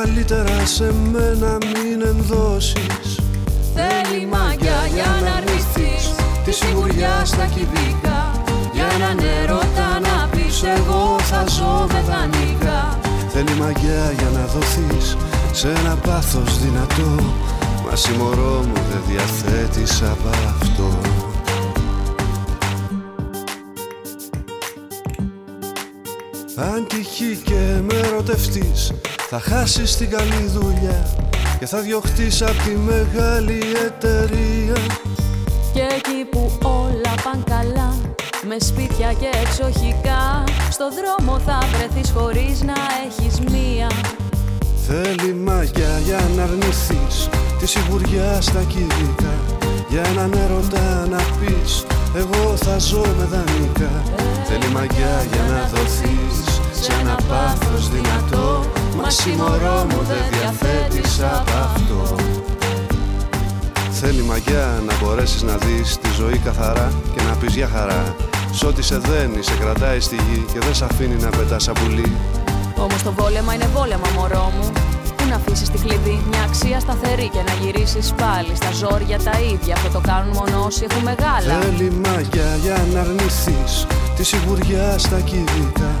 Καλύτερα σε μένα μην ενδώσεις. Θέλει μαγιά για να αρνηθείς Τη σιγουριά στα κυβικά. Για έναν έρωτα να πεις εγώ θα ζω με δανεικά Θέλει μαγιά για να δοθείς σε ένα πάθος δυνατό. Μα συμμορώ μου δεν διαθέτεις απ' αυτό. Αν τυχεί και με ερωτευτείς Θα χάσεις την καλή δουλειά Και θα διωχτείς απ' τη μεγάλη εταιρεία. Και εκεί που όλα παν καλά Με σπίτια και εξοχικά Στο δρόμο θα βρεθείς χωρίς να έχεις μία. Θέλει μαγιά για να αρνηθείς Τη σιγουριά στα κινητά. Για έναν έρωτα να πεις Εγώ θα ζω με δανεικά Θέλει μαγιά για να δοθείς Σε ένα πάθος δυνατό Μα συμμορώ μου δεν διαθέτεις απ' αυτό Θέλει μαγιά να μπορέσεις να δεις τη ζωή καθαρά Και να πεις για χαρά Σ' ό,τι σε δένει, σε κρατάει στη γη Και δεν σε αφήνει να πετάς σαν πουλί Όμως το βόλεμα είναι βόλεμα μωρό μου να αφήσεις τη κλειδί μια αξία σταθερή και να γυρίσεις πάλι στα ζόρια τα ίδια. Αυτό το κάνουν μόνο όσοι έχουν μεγάλα. Θέλει μαγιά για να αρνηθείς τη σιγουριά στα κινητά.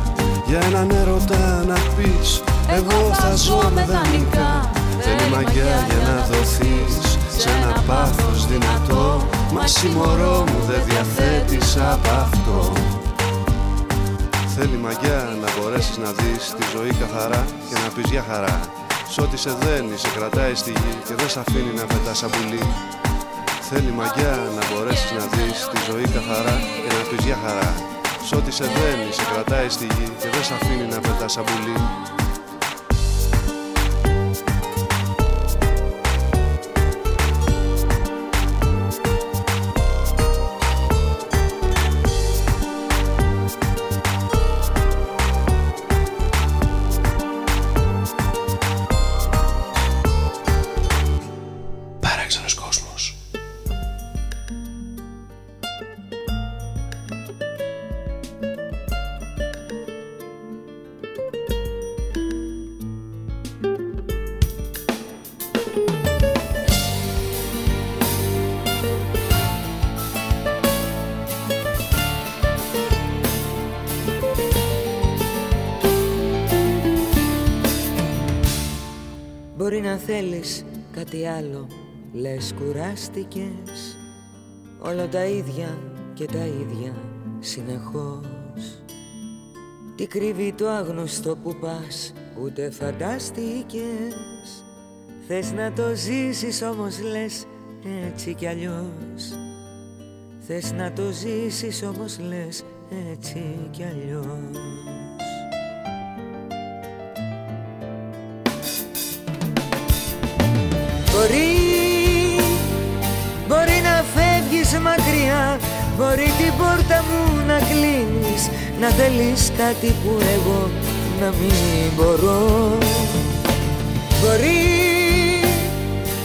Για έναν έρωτα να πεις Εγώ θα ζω με δανεικά. Θέλει μαγιά για να δοθείς σε ένα πάθος δυνατό. Μα συμμορώ μου δεν διαθέτεις απ' αυτό. Θέλει μαγιά να μπορέσεις να δεις τη ζωή καθαρά και να πεις για χαρά Σ' ό,τι σε δένει, σε κρατάει στη γη και δεν σε αφήνει να πετάς σαν πουλί. Θέλει μαγιά να μπορέσεις να δεις τη ζωή καθαρά και να πεις για χαρά. Σ' ό,τι σε δένει, σε κρατάει στη γη και δεν σε αφήνει να πετάς σαν θέλεις κάτι άλλο Λες κουράστηκες. Όλο τα ίδια και τα ίδια συνεχώς. Τι κρύβει το άγνωστο που πας Ούτε φαντάστηκες. Θες να το ζήσεις όμως λες έτσι κι αλλιώς. Θες να το ζήσεις όμως λες έτσι κι αλλιώς Μπορεί την πόρτα μου να κλείνεις Να θέλεις κάτι που εγώ να μην μπορώ. Μπορεί,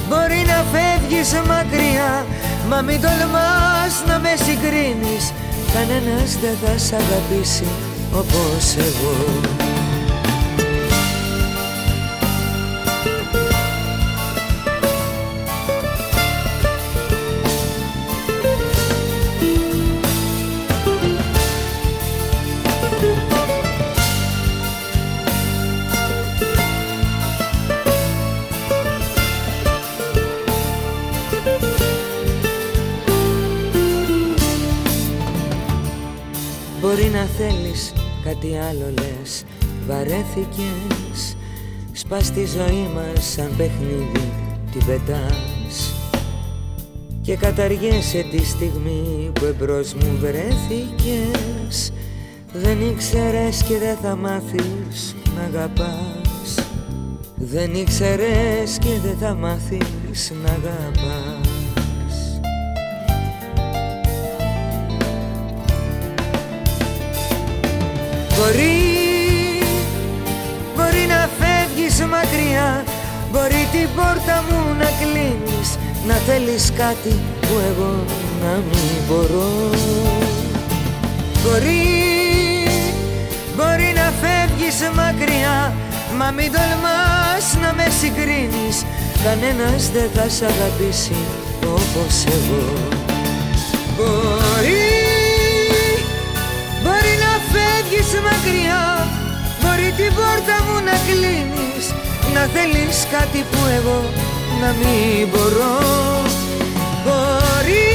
μπορεί να φεύγεις μακριά Μα μην τολμάς να με συγκρίνεις. Κανένας δεν θα σ' αγαπήσει όπως εγώ κάτι άλλο λες. Βαρέθηκες Σπάς τη ζωή μας σαν παιχνίδι την πετάς. Και καταργέσαι τη στιγμή που εμπρός μου βρέθηκες. Δεν ήξερες και δεν θα μάθεις να αγαπάς. Δεν ήξερες και δεν θα μάθεις να αγαπάς Μπορεί, μπορεί να φεύγεις μακριά Μπορεί την πόρτα μου να κλείνεις Να θέλεις κάτι που εγώ να μην μπορώ. Μπορεί, μπορεί να φεύγεις μακριά Μα μην τολμάς να με συγκρίνεις Κανένας δεν θα σ' αγαπήσει όπως εγώ φεύγεις μακριά Μπορεί την πόρτα μου να κλείνεις Να θέλεις κάτι που εγώ να μην μπορώ. Μπορεί,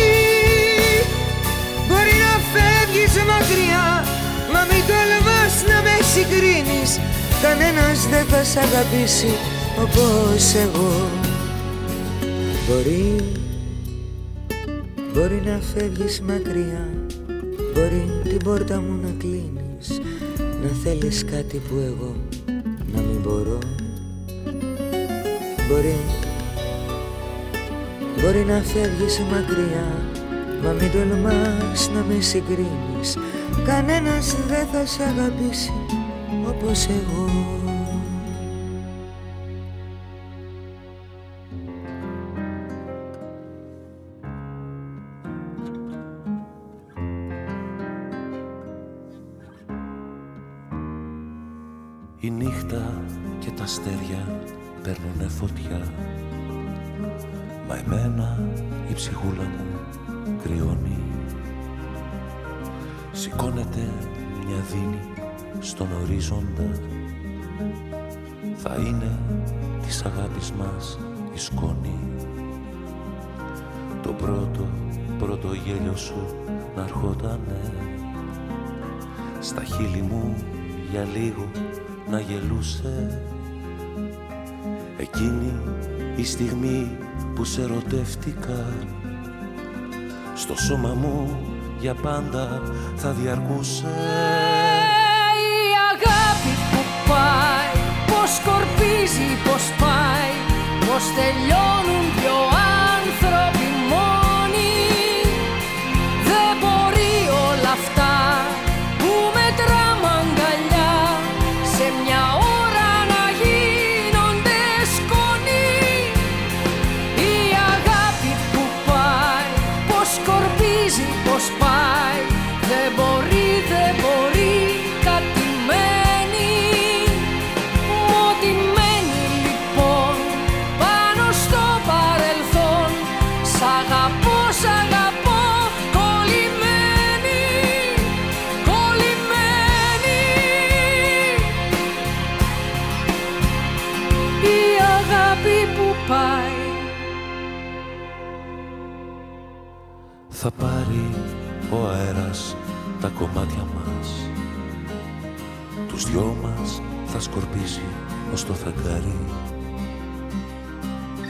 μπορεί να φεύγεις μακριά Μα μην τολμάς να με συγκρίνεις Κανένας δεν θα σ' αγαπήσει όπως εγώ. Μπορεί, μπορεί να φεύγεις μακριά Μπορεί την πόρτα μου να κλείνεις Να θέλεις κάτι που εγώ να μην μπορώ. Μπορεί Μπορεί να φεύγεις μακριά Μα μην τολμάς να με συγκρίνεις. Κανένας δεν θα σε αγαπήσει όπως εγώ ορίζοντα Θα είναι της αγάπης μας η σκόνη Το πρώτο, πρώτο γέλιο σου να ερχότανε Στα χείλη μου για λίγο να γελούσε. Εκείνη η στιγμή που σε ρωτεύτηκα στο σώμα μου για πάντα θα διαρκούσε σκορπίζει, πως πάει πως τελειώνουν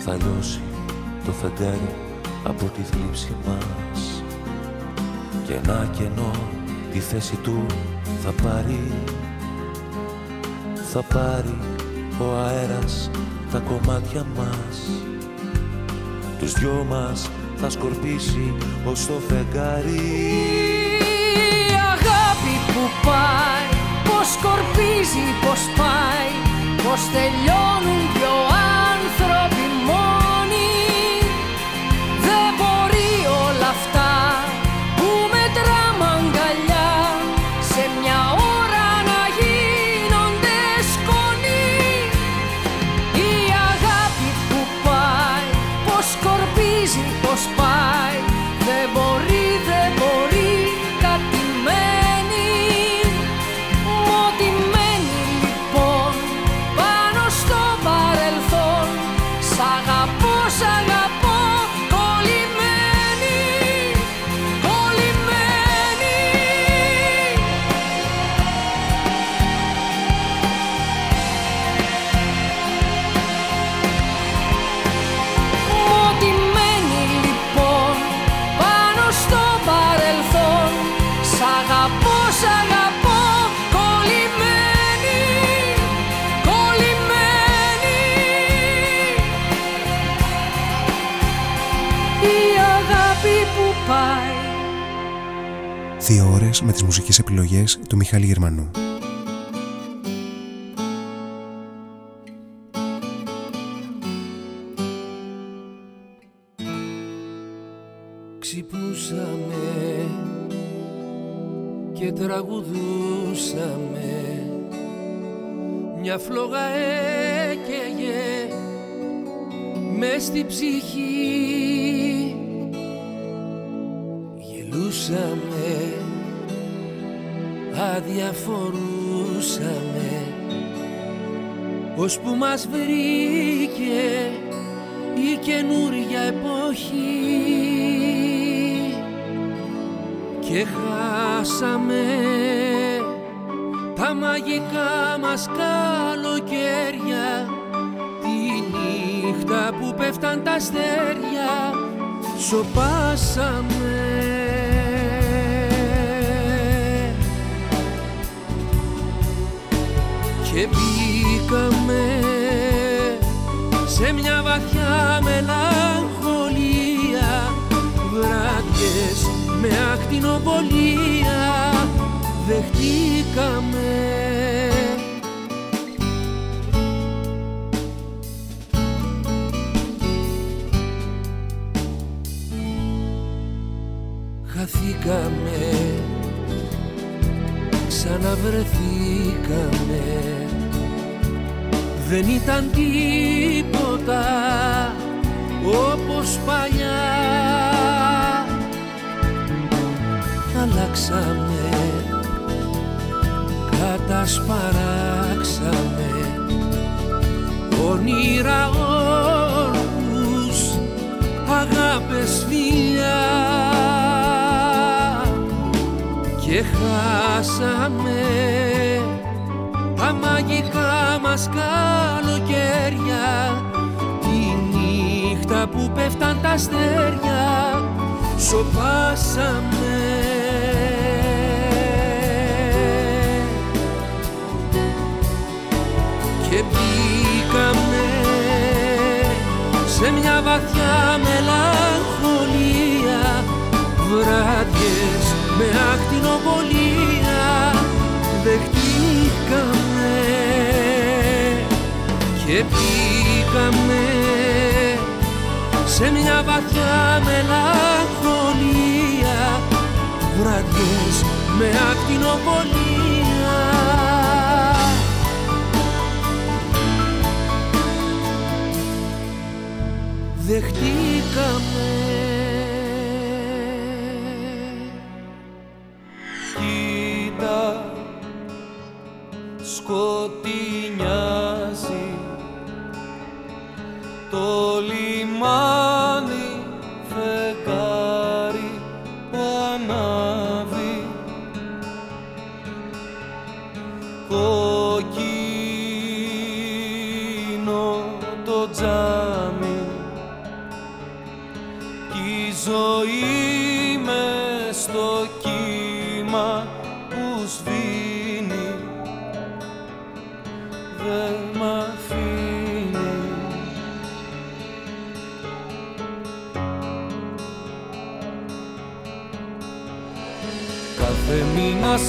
Θα λιώσει το φεγγάρι από τη θλίψη μας. Και ένα κενό τη θέση του θα πάρει Θα πάρει ο αέρας τα κομμάτια μας. Τους δυο μας θα σκορπίσει ως το φεγγάρι. Η αγάπη που πάει, πως σκορπίζει, πως πάει Πως τελειώνουν δυο ώρες με τις μουσικές επιλογές του Μιχάλη Γερμανού. Ξυπνούσαμε και τραγουδούσαμε μια φλόγα που μας βρήκε η καινούρια εποχή. Και χάσαμε τα μαγικά μας καλοκαίρια τη νύχτα που πέφταν τα αστέρια σοπάσαμε. Και μπήκαμε σε μια βαθιά μελαγχολία βράδιες με ακτινοβολία δεχτήκαμε. Χαθήκαμε ξαναβρεθήκαμε δεν ήταν τίποτα όπως παλιά. Αλλάξαμε κατασπαράξαμε όνειρα όρκους αγάπες φιλιά. Και χάσαμε τα μαγικά μας καλοκαίρια. Τη νύχτα που πέφταν τα αστέρια σοπάσαμε. Και μπήκαμε σε μια βαθιά μελαγχολία. Βράδιες με ακτινοβολία και πήγαμε σε μια βαθιά μελαγχολία. Βραδιές με ακτινοβολία δεχτήκαμε δεν μ' αφήνει. Κάθε μήνας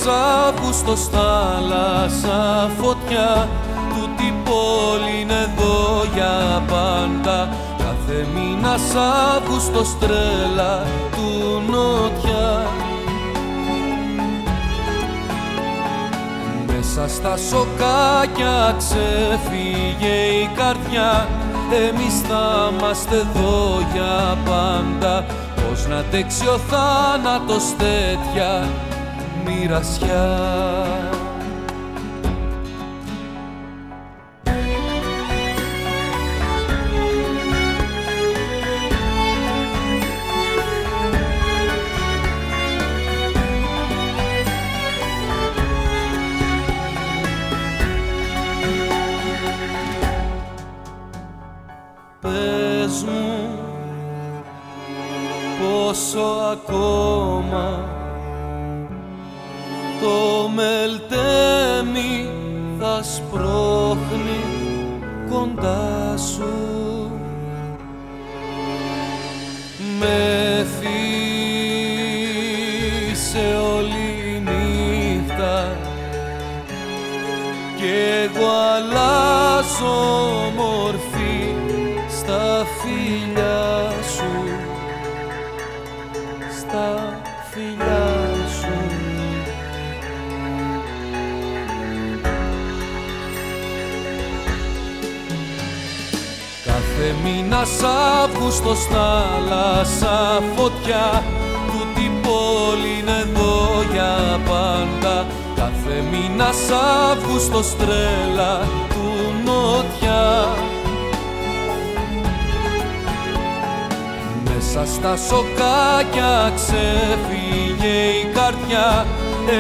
Αύγουστος θάλασσα φωτιά Τούτη πόλη είναι εδώ για πάντα. Κάθε μήνας Αύγουστος τρέλα του νότια Μέσα στα σοκάκια ξεφύγε η καρδιά. Εμείς θα είμαστε εδώ για πάντα. Πώς να τέξει ο θάνατος τέτοια μοιρασιά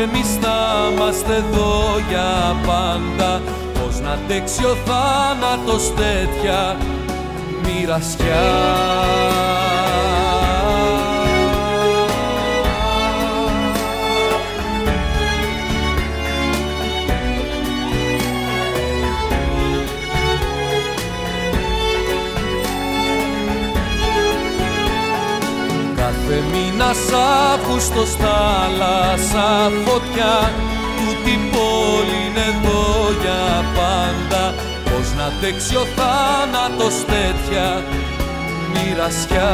Εμείς θα είμαστε εδώ για πάντα. Πώς να αντέξει ο θάνατος τέτοια μοιρασιά. Κάθε μήνας Αύγουστος θάλασσα φωτιά Τούτη πόλη είναι εδώ για πάντα. Πώς να αντέξει ο θάνατος τέτοια μοιρασιά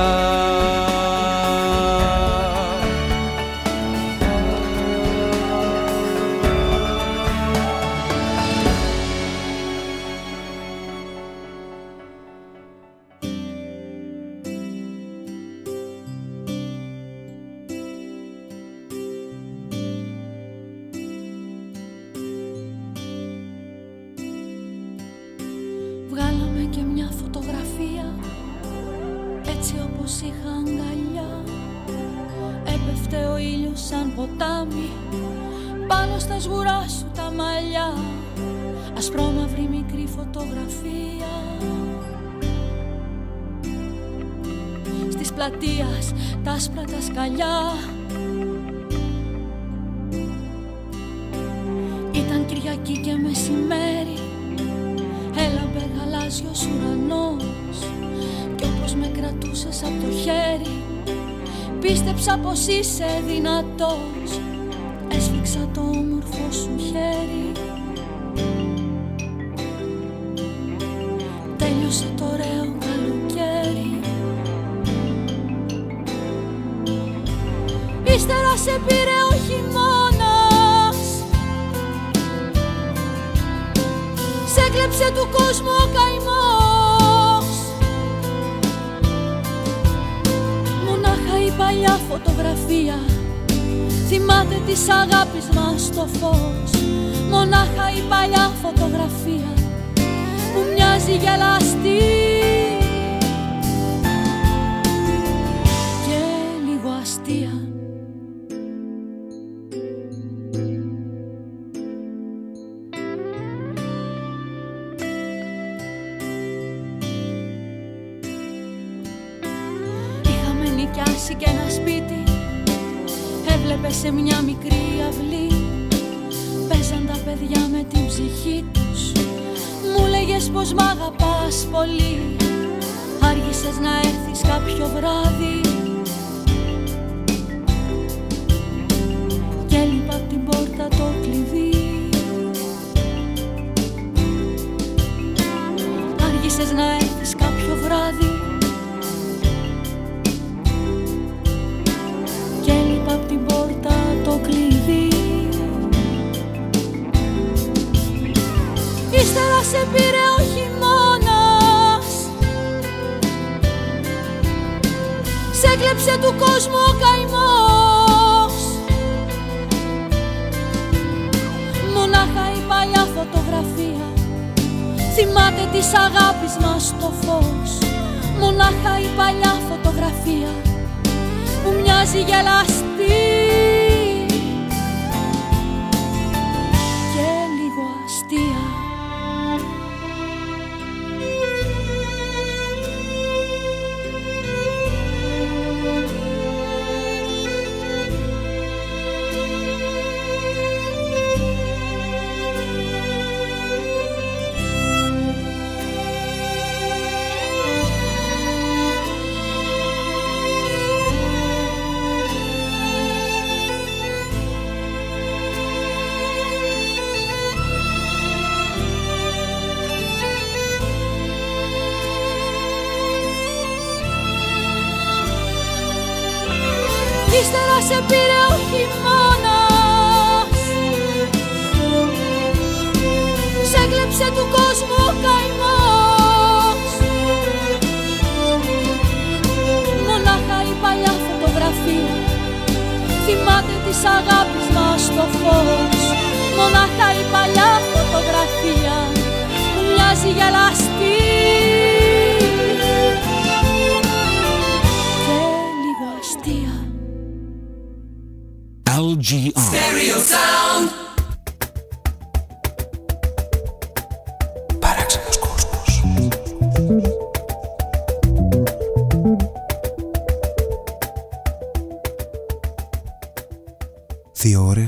Στις πλατείας τα άσπρα τα σκαλιά. Ήταν Κυριακή και μεσημέρι Έλαμπε γαλάζιος ουρανός. Κι όπως με κρατούσες από το χέρι Πίστεψα πως είσαι δυνατός. Έσφιξα το όμορφο σου χέρι έκλεψε του κόσμου ο καημός. Μονάχα η παλιά φωτογραφία. Θυμάται της αγάπης μας το φως. Μονάχα η παλιά φωτογραφία. Που μοιάζει γελαστή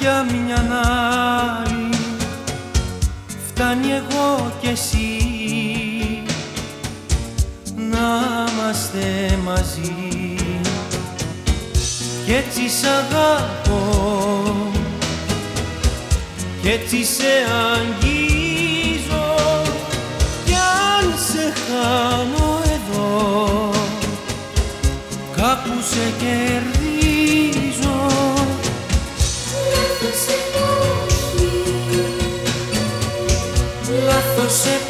για μια άλλη φτάνει εγώ κι εσύ να είμαστε μαζί. Κι έτσι σ' αγαπώ κι έτσι σε αγγίζω. Κι αν σε χάνω εδώ κάπου σε κερδίζω. você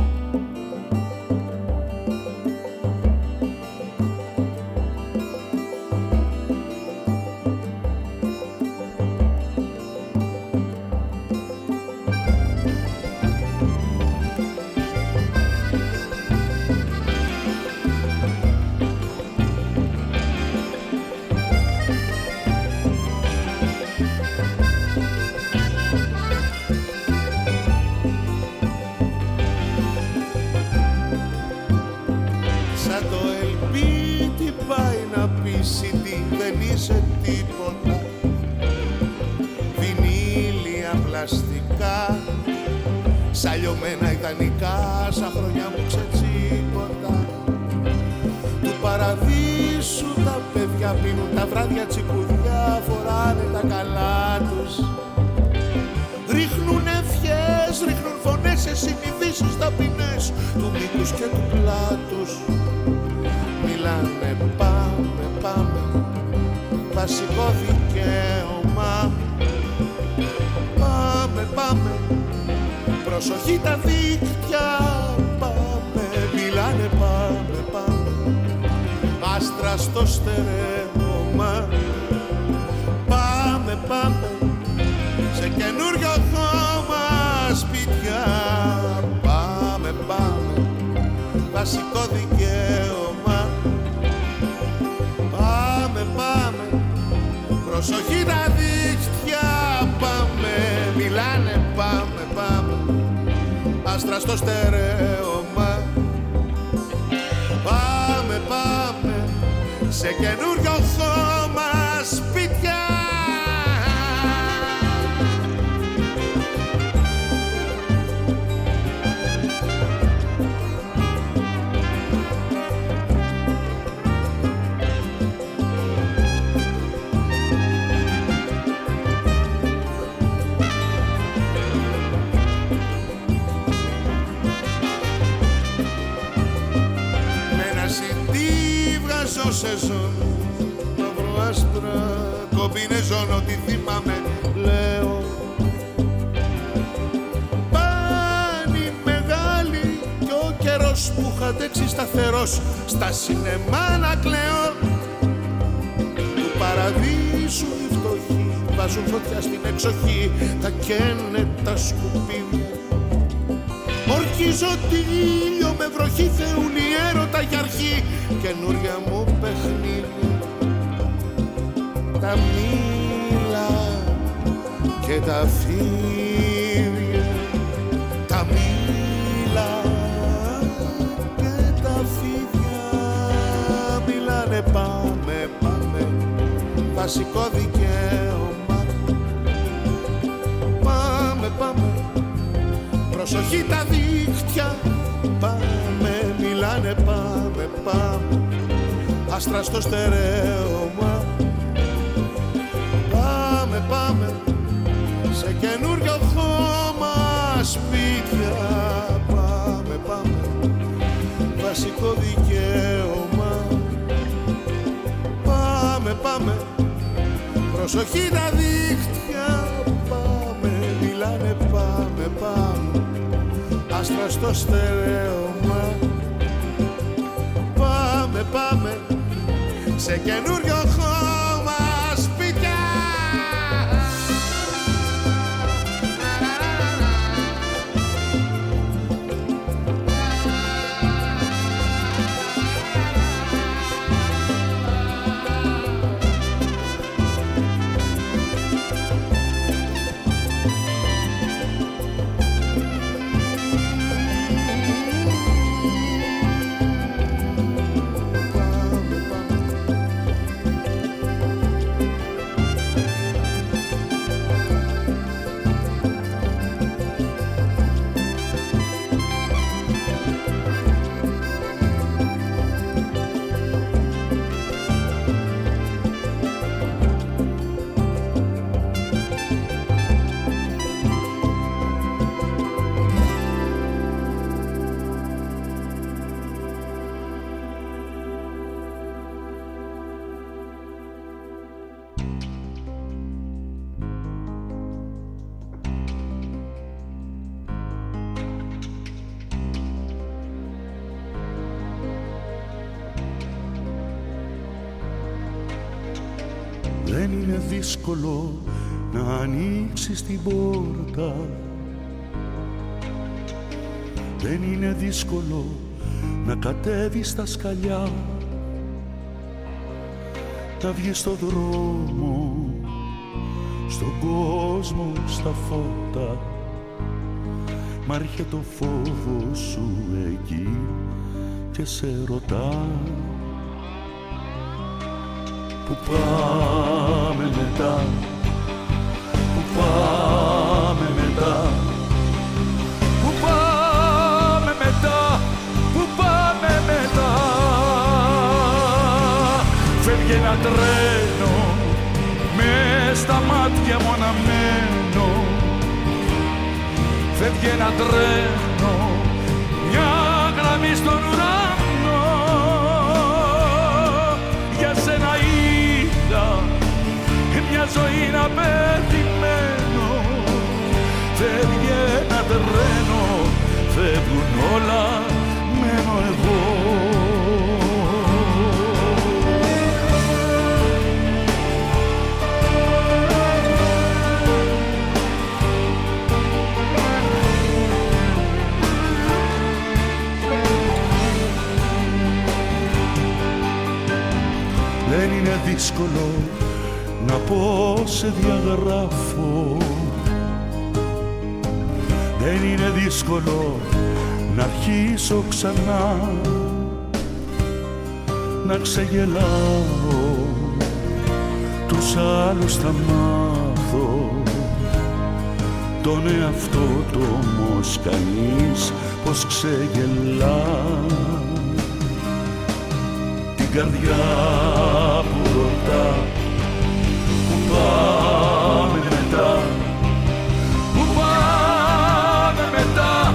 Εξοχή Τα καίνε τα σκουπίδια Ορκίζω τη ήλιο με βροχή θεούλη έρωτα για αρχή καινούρια μου παιχνίδι. Τα μήλα και τα φίδια προσοχή τα δίχτυα πάμε μιλάνε πάμε πάμε. Άστρα στο στερέωμα. Πάμε πάμε σε καινούριο χώμα σπίτια. Πάμε πάμε. Βασικό δικαίωμα. Πάμε πάμε. Προσοχή τα δίχτυα άστρα στο στερέωμα πάμε πάμε σε καινούριο χώμα είναι δύσκολο να κατέβεις στα σκαλιά. Να βγεις στο δρόμο, στον κόσμο, στα φώτα. Μ' έρχεται το φόβο σου εκεί και σε ρωτά. Πού πάμε μετά, πού πάμε τρένο, με στα μάτια μου αναμένω. Φεύγει ένα τρένο, μια γραμμή στον ουρανό. Για σένα είδα μια ζωή να περιμένω Φεύγει ένα τρένο, φεύγουν όλα, δύσκολο να πω σε διαγράφω. Δεν είναι δύσκολο να αρχίσω ξανά Να ξεγελάω. Τους άλλους θα μάθω. Τον εαυτό τους όμως κανείς πως ξεγελά. Την καρδιά κοντά Που πάμε μετά. Που πάμε μετά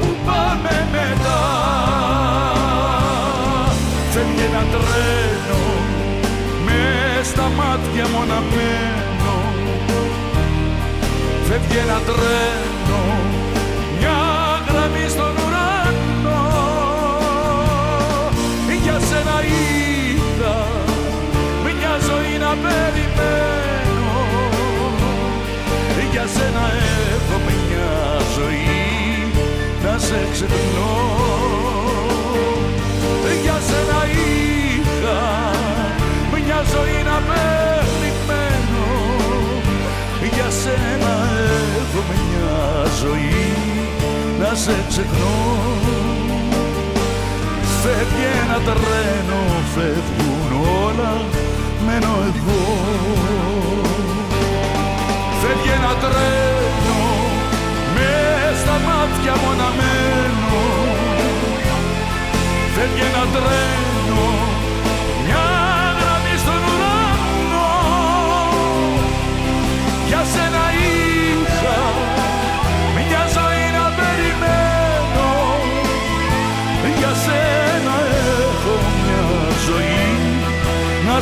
Που πάμε μετά. Φεύγει ένα τρένο με στα μάτια μοναμένο Φεύγει ένα τρένο. Περιμένω Για σένα έχω μια ζωή Να σε ξεχνώ Για σένα είχα Μια ζωή να περιμένω Για σένα έχω μια ζωή Να σε ξεχνώ Φεύγει ένα τρένο, φεύγουν όλα, μένω εγώ. Φεύγει ένα τρένο, με στα μάτια μοναμένο. Φεύγει ένα τρένο,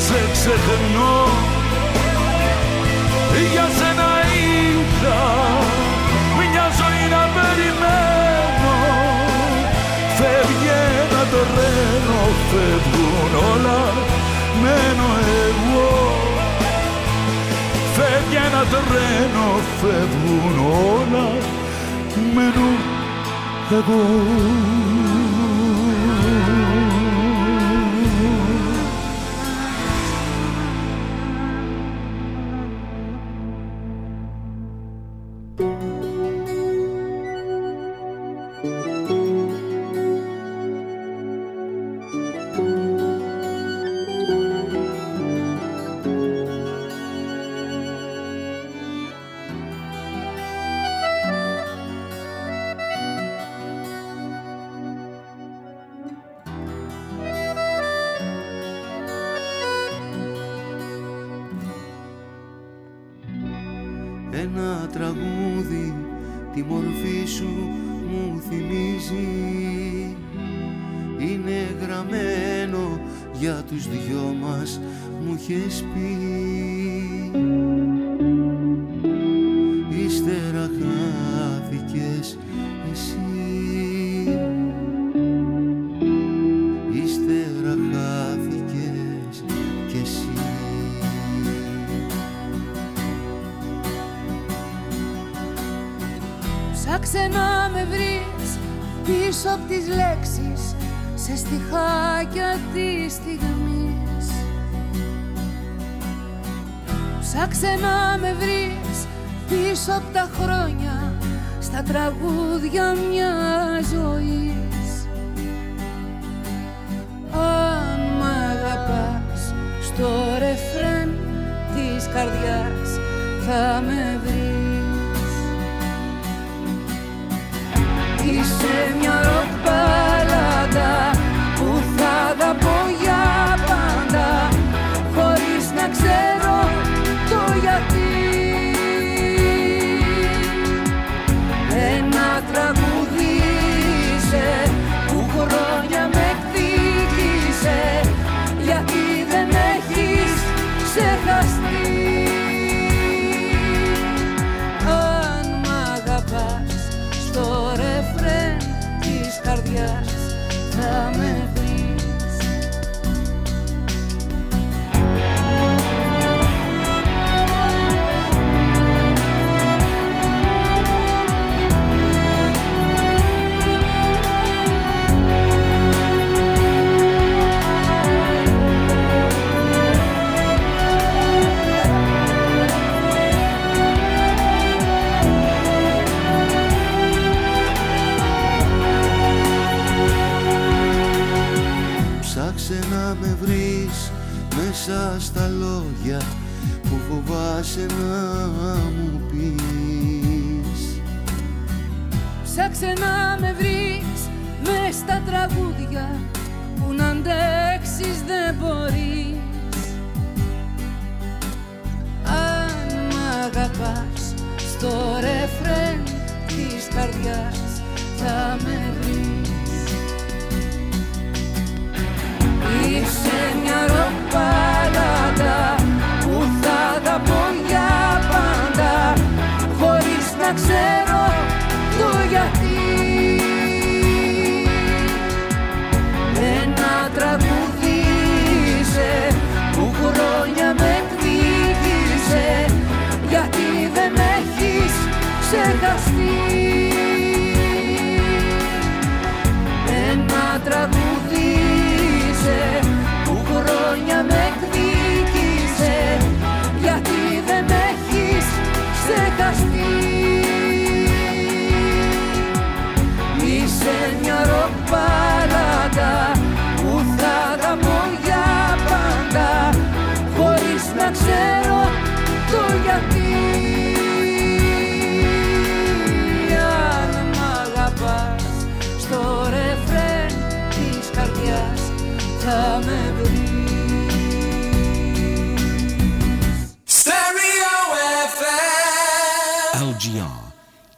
σε ξεχνώ. Για σένα είχα μια ζωή να περιμένω. Φεύγει ένα τρένο φεύγουν όλα. Μένω εγώ. Φεύγει ένα τρένο φεύγουν όλα. Μένω εγώ Ψάξε να με βρεις πίσω από τα χρόνια στα τραγούδια μιας ζωής. Αν μ' αγαπάς στο ρεφρέν της καρδιάς θα με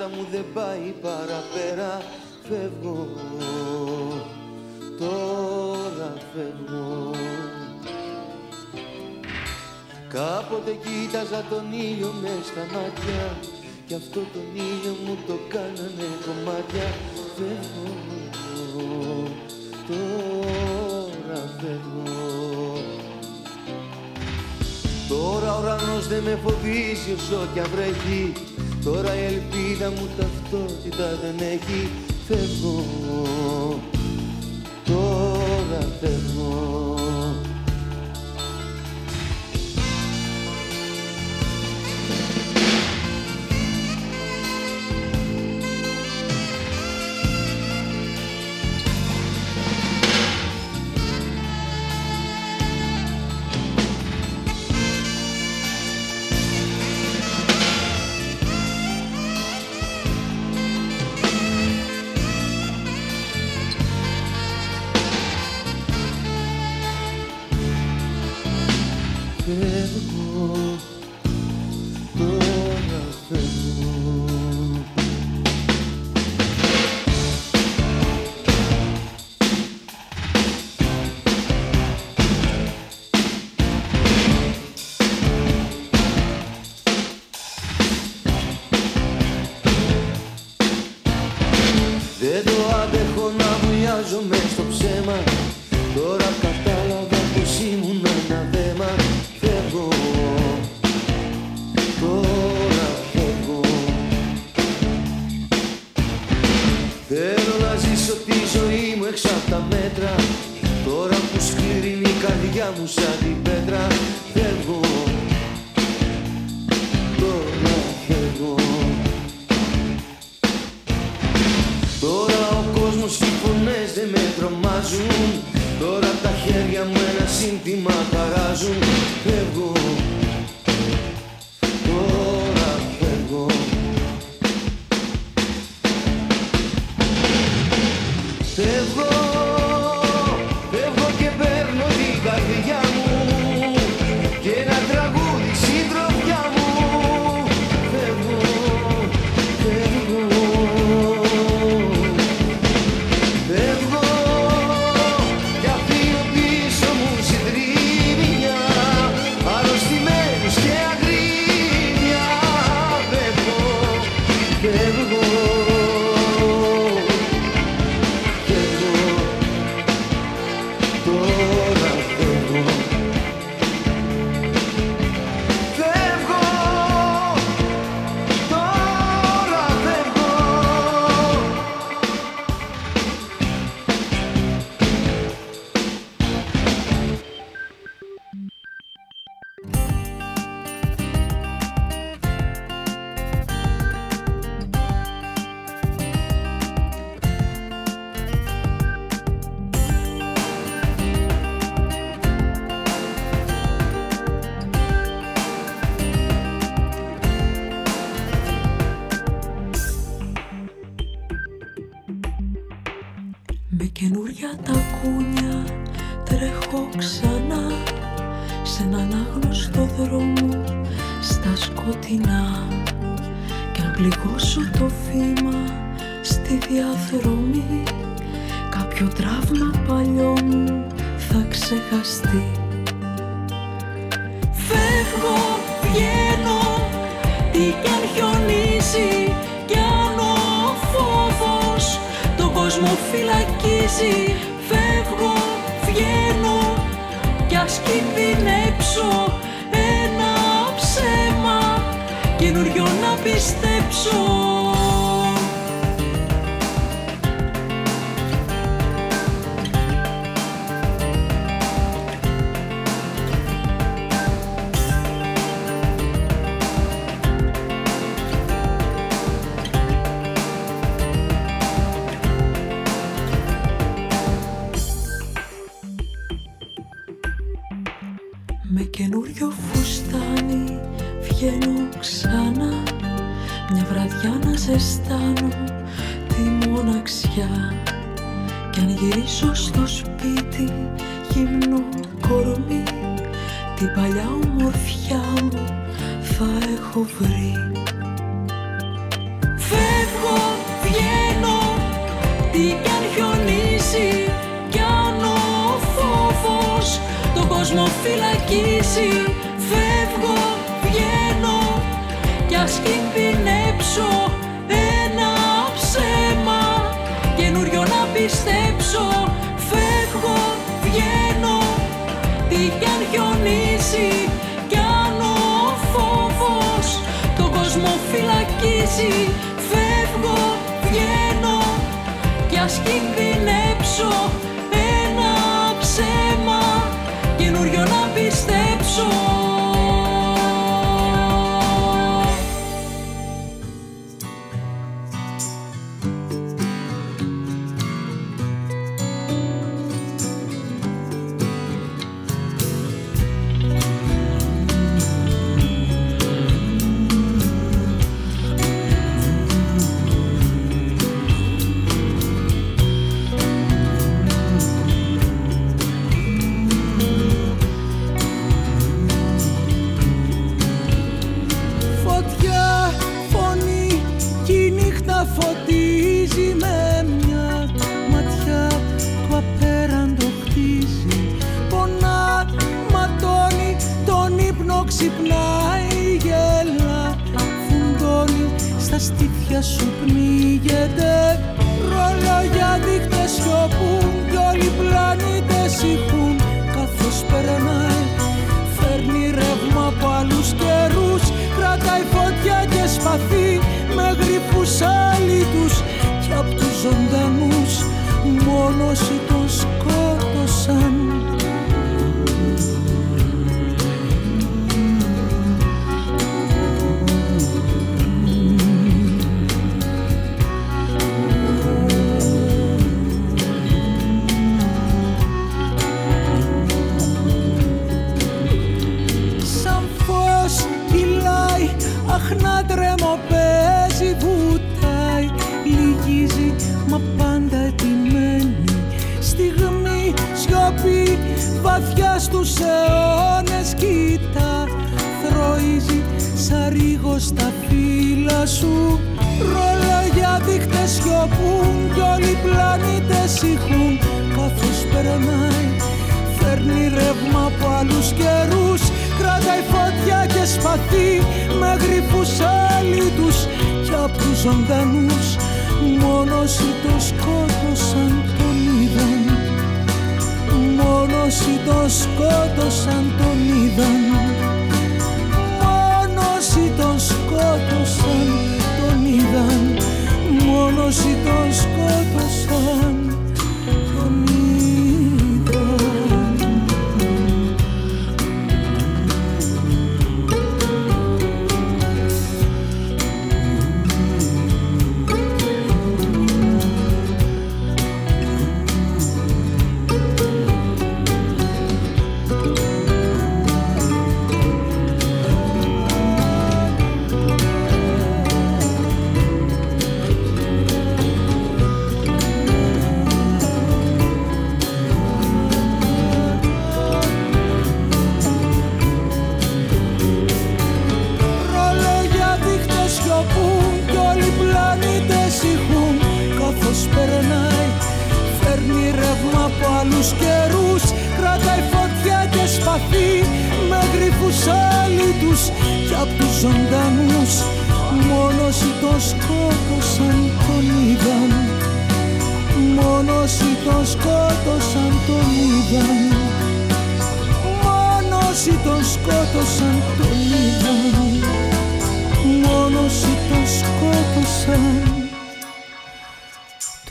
Η στράτα μου δεν πάει παραπέρα. Φεύγω, τώρα φεύγω. Κάποτε κοίταζα τον ήλιο μες στα μάτια Κι αυτό τον ήλιο μου το κάνανε κομμάτια. Φεύγω, τώρα φεύγω. Τώρα ο ουρανός δεν με φοβίζει όσο κι αν βρέχει Τώρα η ελπίδα μου ταυτότητα δεν έχει Φεύγω, τώρα φεύγω δεν με τρομάζουν. Τώρα τα χέρια μου ένα σύνθημα χαράζουν Φεύγω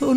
τον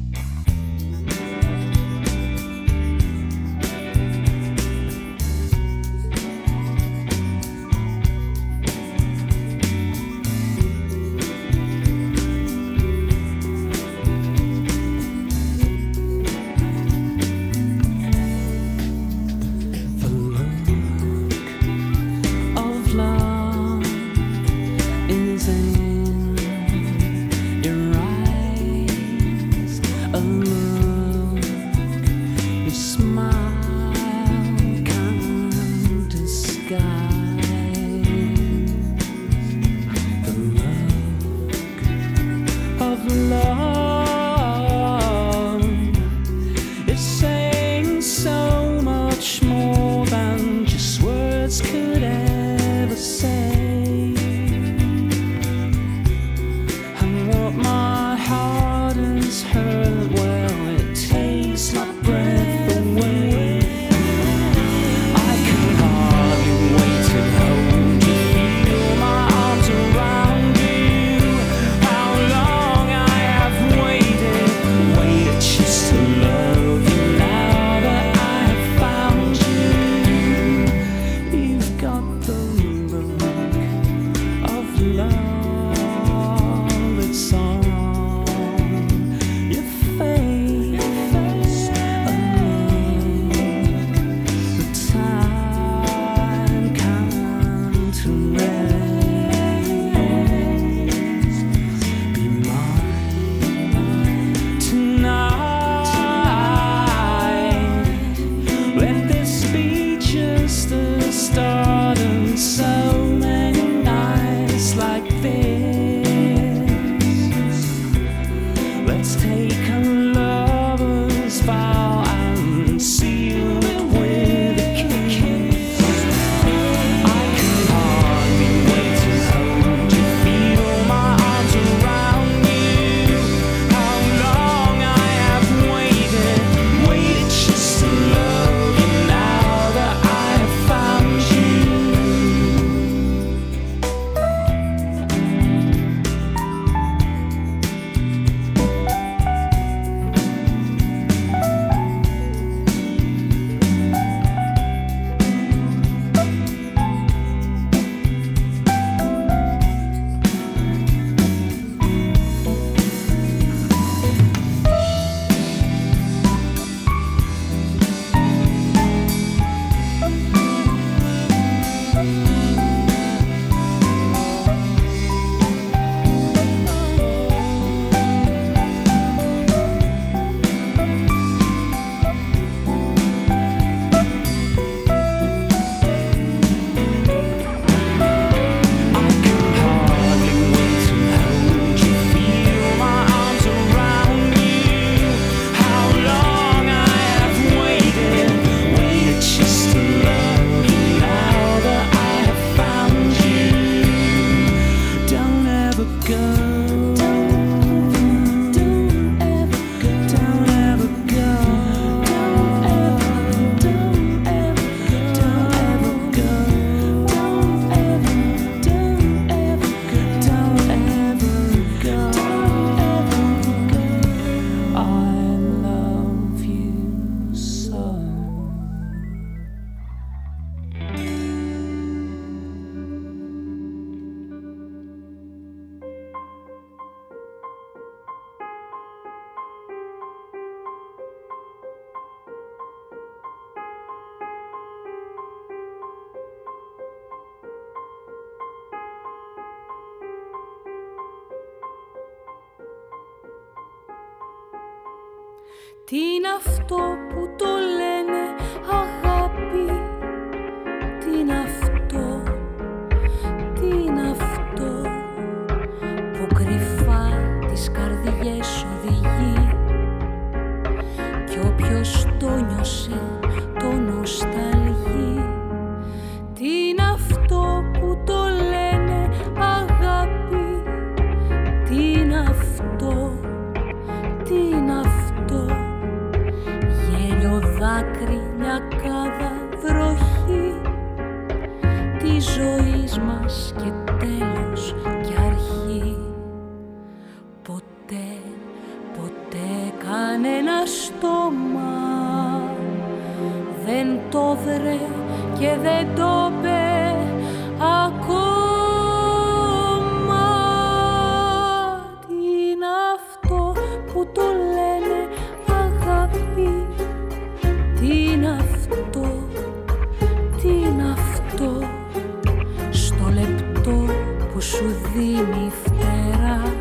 σου δίνει φτερά.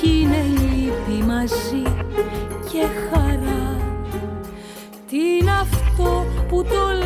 Κι είναι λύπη μαζί και χαρά. Τι είναι αυτό που το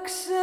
Yoksa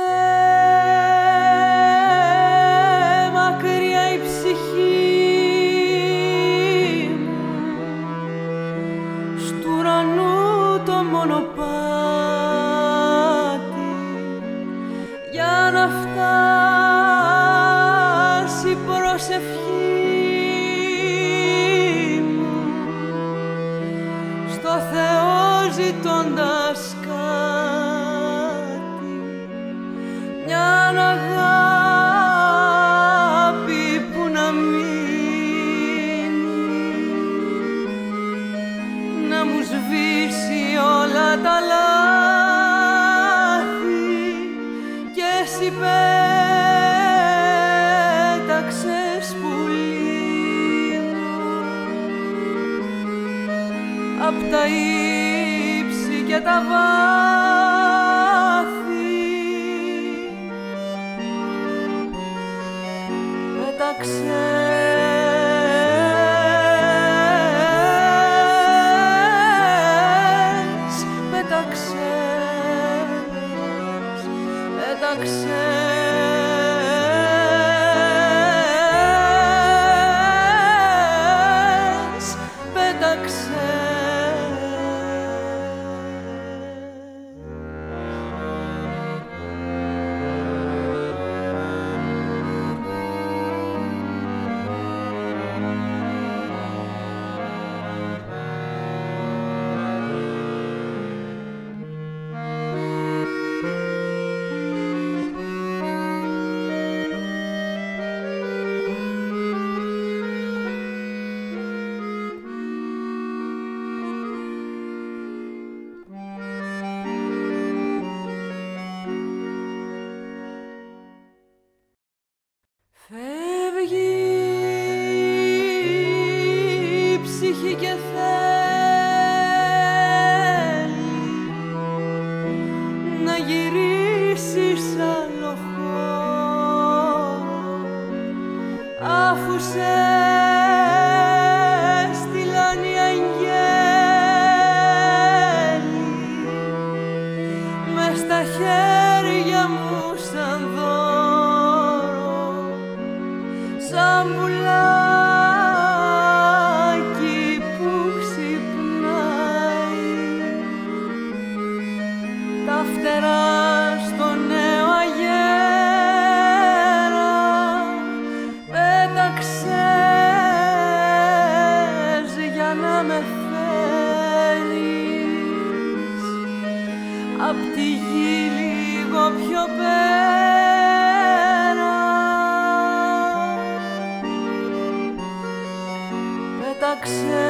Jackson.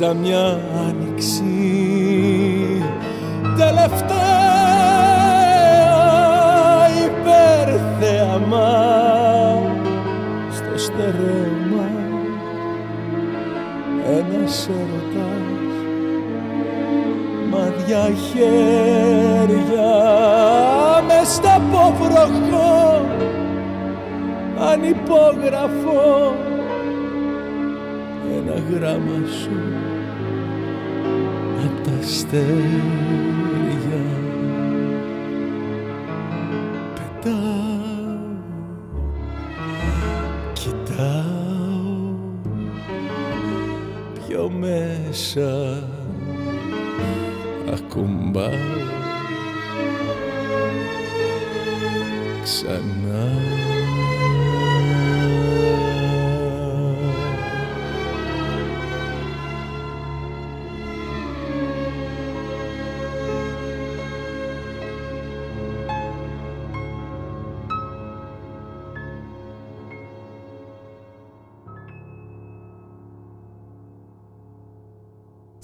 Σαν μια άνοιξη. Τελευταία υπερθέαμα στο στερέωμα ένας έρωτας μαδιά χέρια μες στα πόβροχο ανυπόγραφο ένα γράμμα σου. Αστέρια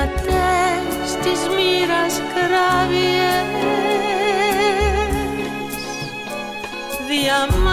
Δυνατές της μοίρας κράβιες Διαμάντια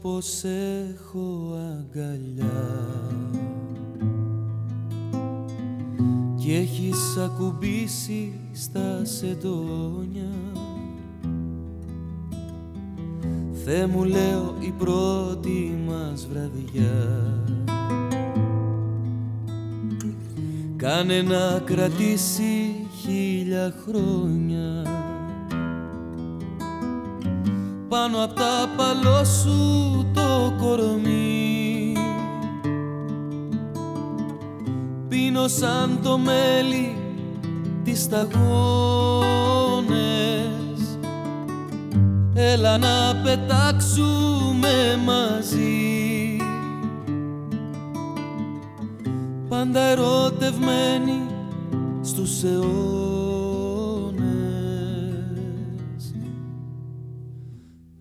έτσι όπως έχω αγκαλιά. Κι έχεις ακουμπήσει στα σεντόνια. Θε μου λέω η πρώτη μας βραδιά. Κάνε να κρατήσει χίλια χρόνια Πάνω απ' τα παλό σου το κορμί. Πίνω σαν το μέλι τις σταγόνες. Έλα να πετάξουμε μαζί. Πάντα ερωτευμένοι στους αιώνες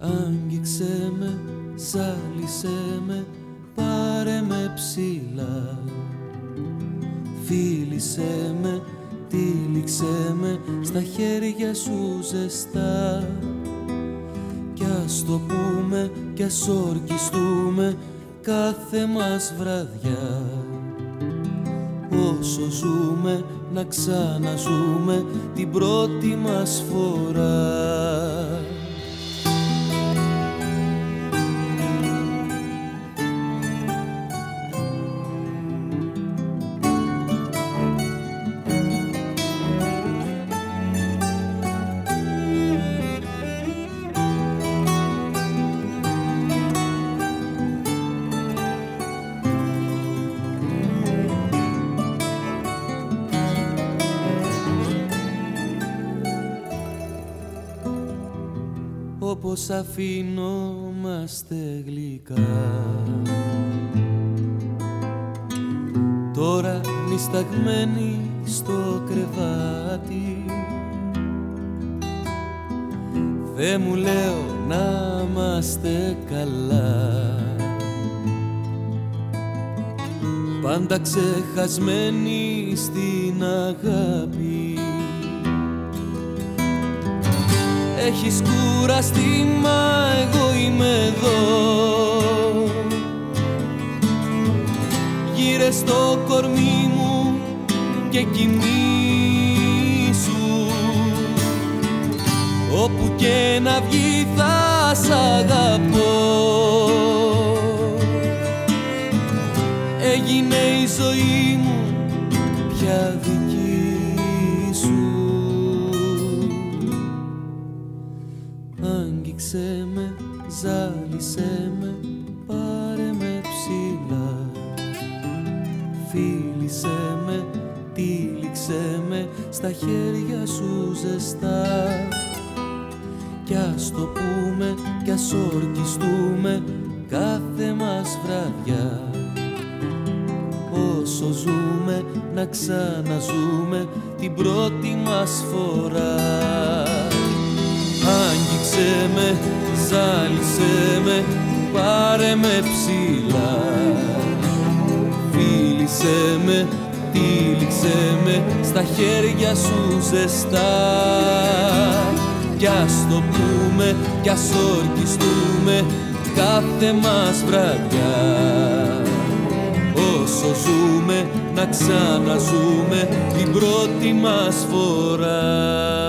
Άγγιξε με, ζάλισε με, πάρε με ψηλά. Φίλησε με, τύλιξε με, στα χέρια σου ζεστά. Κι ας το πούμε, κι ας ορκιστούμε κάθε μας βραδιά. Όσο ζούμε να ξαναζούμε την πρώτη μας φορά πως αφήνομαστε γλυκά. Τώρα νησταγμένοι στο κρεβάτι. Θε μου λέω να είμαστε καλά. Πάντα ξεχασμένοι στην αγάπη Έχεις κουραστεί μα εγώ είμαι εδώ. Γύρε στο κορμί μου και κοιμήσου. Όπου και να βγει θα σ' αγαπώ. Έγινε η ζωή τύλιξε με, στα χέρια σου ζεστά. Κι ας το πούμε, κι ας ορκιστούμε κάθε μας βραδιά. Όσο ζούμε να ξαναζούμε την πρώτη μας φορά. Άγγιξε με, ζάλισε με, πάρε με ψηλά. Φίλησε με, τύλιξε με, στα χέρια σου ζεστά. Κι ας το πούμε, κι ας ορκιστούμε κάθε μας βραδιά. Όσο ζούμε, να ξαναζούμε την πρώτη μας φορά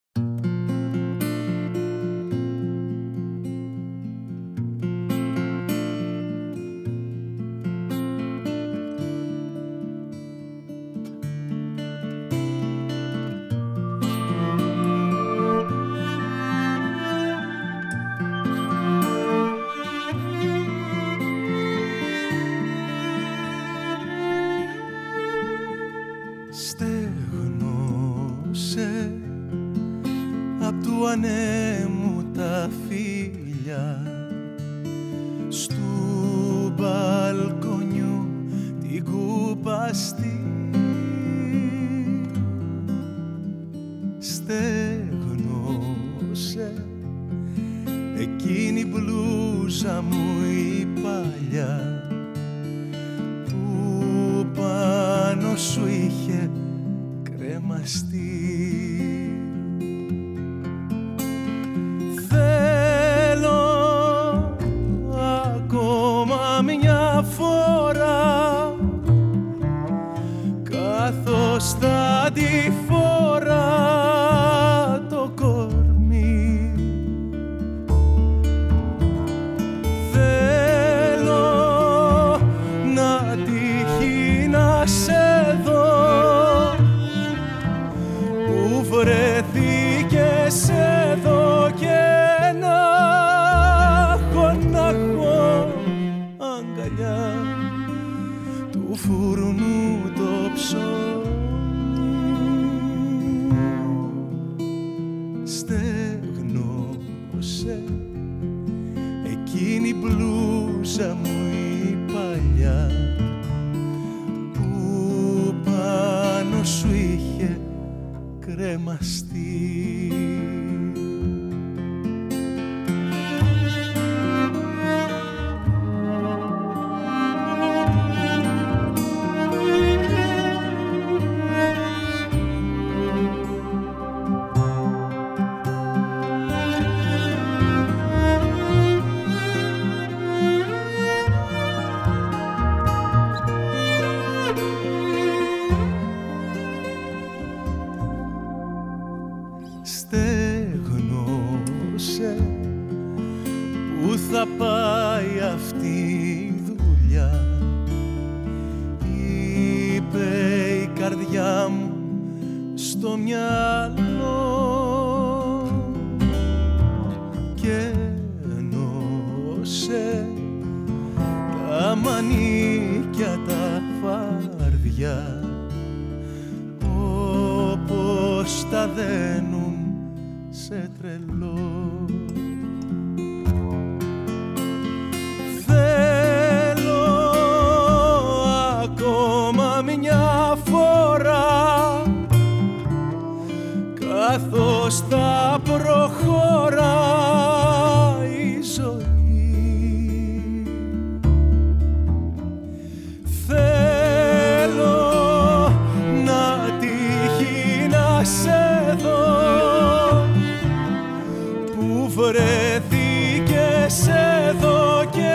βρέθηκες εδώ και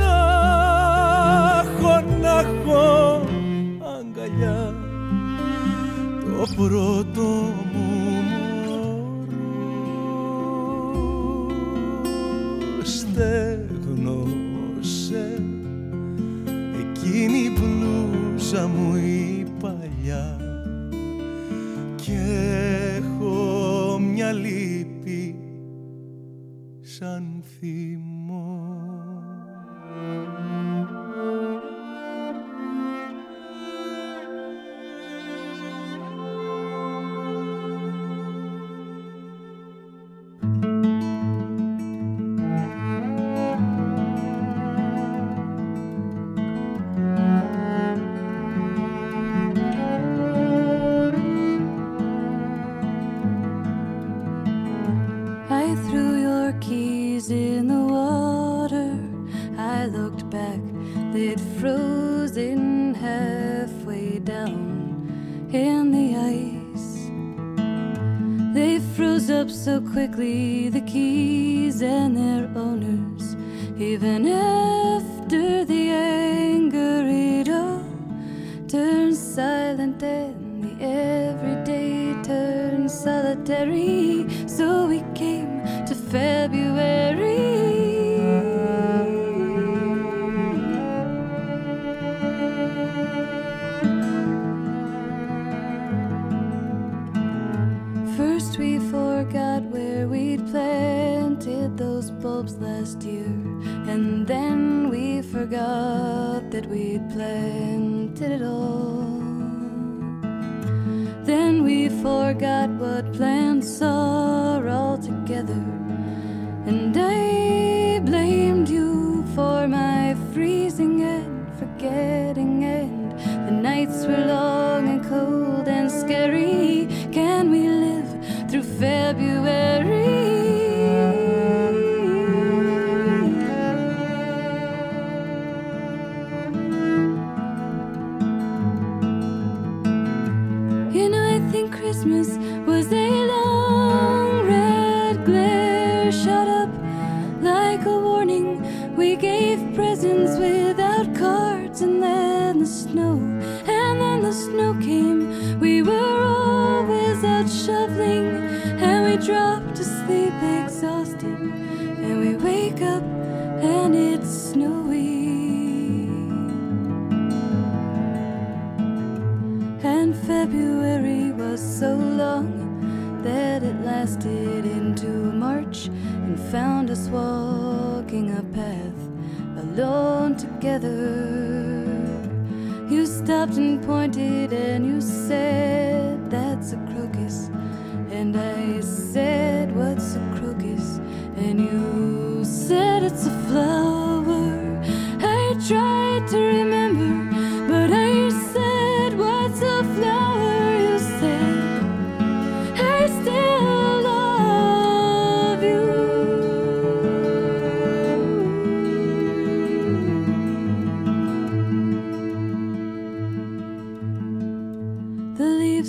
να έχω αγκαλιά. Το πρώτο with.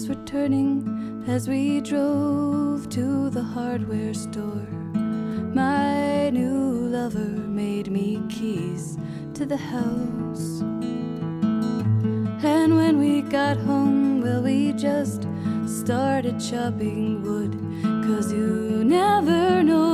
Leaves were turning as we drove to the hardware store. My new lover made me keys to the house. And when we got home, well, we just started chopping wood. Cause you never know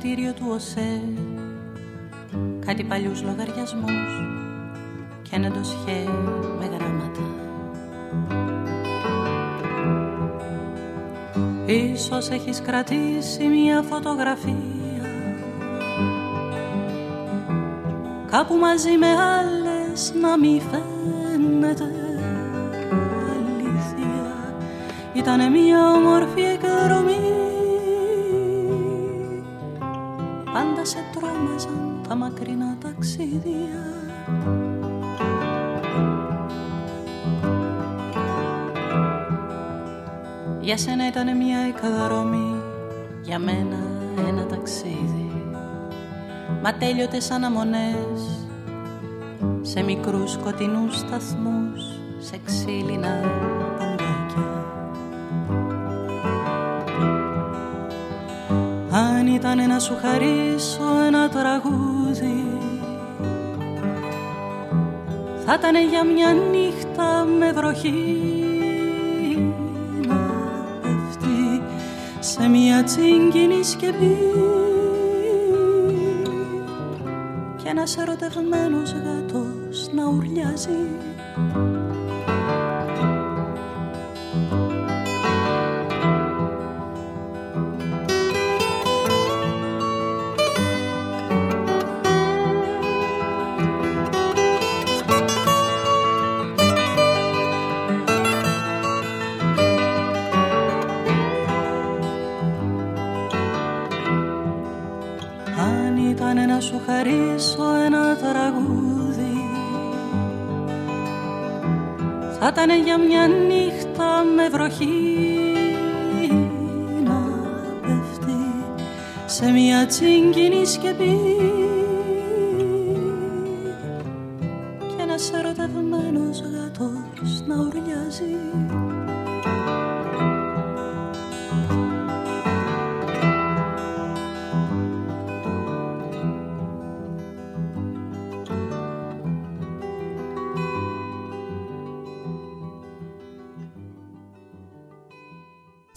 Σε ένα εισιτήριο του ΟΣΕ. Κάτι παλιούς λογαριασμούς Και ένα ντοσιέ με γράμματα. Ίσως έχεις κρατήσει μια φωτογραφία. Κάπου μαζί με άλλες να μη φαίνεται. Αλήθεια. Ήτανε μια όμορφη εκδρομή μακρινά ταξίδια. Για σένα ήταν μια εκδρομή Για μένα ένα ταξίδι. Μα τέλειωτες σαν αμονές Σε μικρούς σκοτεινούς σταθμούς Σε ξύλινα παντάκια. Αν ήταν να σου χαρίσω ένα τραγούδι Θα ήταν για μια νύχτα με βροχή να πέφτει σε μια τσίγκινη σκεπή. Και ένας ερωτευμένος γάτος να ουρλιάζει Για μια νύχτα με βροχή να πέφτει σε μια τσιγκινή σκεπή.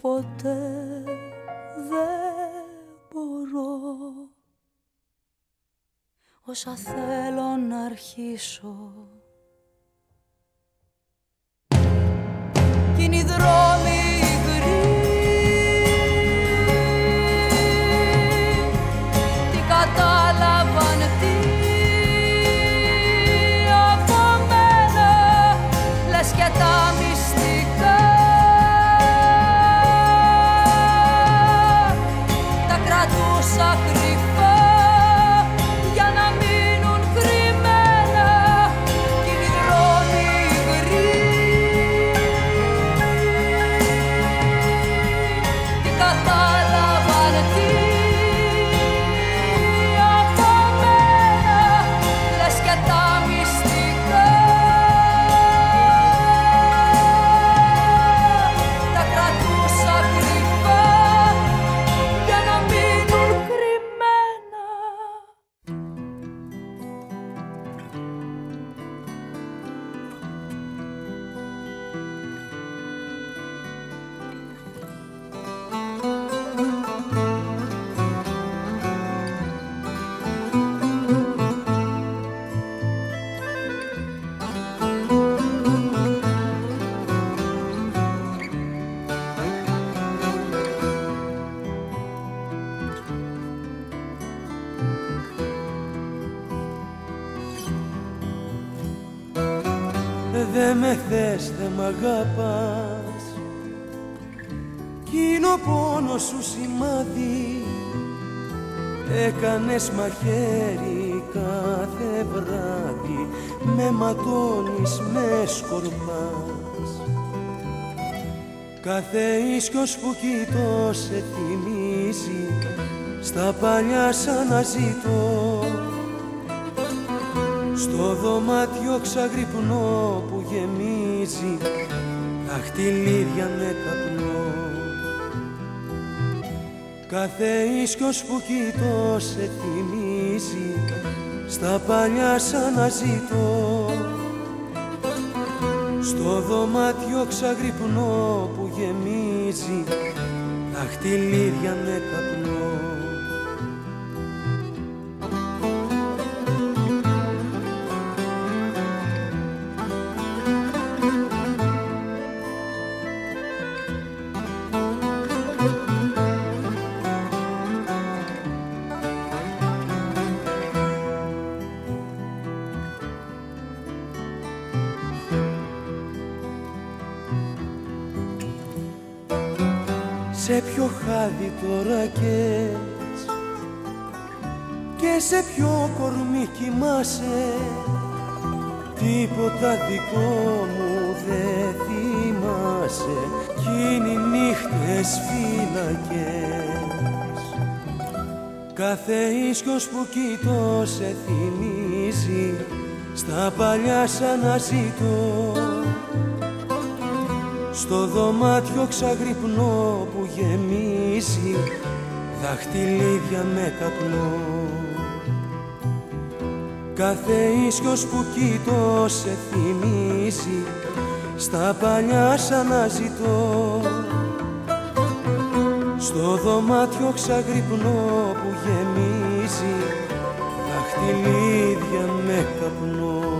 poto δε με θες, δε μ' αγαπάς. Κι είναι ο πόνος σου σημάδι. Έκανες μαχαίρι κάθε βράδυ. Με ματώνεις, με σκορπάς. Κάθε ίσκιος που κοιτώ σε θυμίζει. Στα παλιά σαν να ζητώ. Στο δωμάτιο ξαγρυπνώ που γεμίζει δαχτυλίδια με καπνό Κάθε ίσκιος που κοιτώ σε θυμίζει στα παλιά σαν να ζητώ. Στο δωμάτιο ξαγρυπνώ που γεμίζει δαχτυλίδια με καπνό χάδι τώρα και και σε ποιο κορμί κοιμάσαι τίποτα δικό μου δεν θυμάσαι. Κι είναι οι νύχτες φύλακες κάθε ίσκιος που κοιτώ σε θυμίζει στα παλιά σαν να ζητώ. Στο δωμάτιο ξαγρυπνώ που γεμίζει δαχτυλίδια με καπνό. Κάθε ίσιος που κοιτώ σε θυμίζει στα παλιά σαν να ζητώ. Στο δωμάτιο ξαγρυπνώ που γεμίζει δαχτυλίδια με καπνό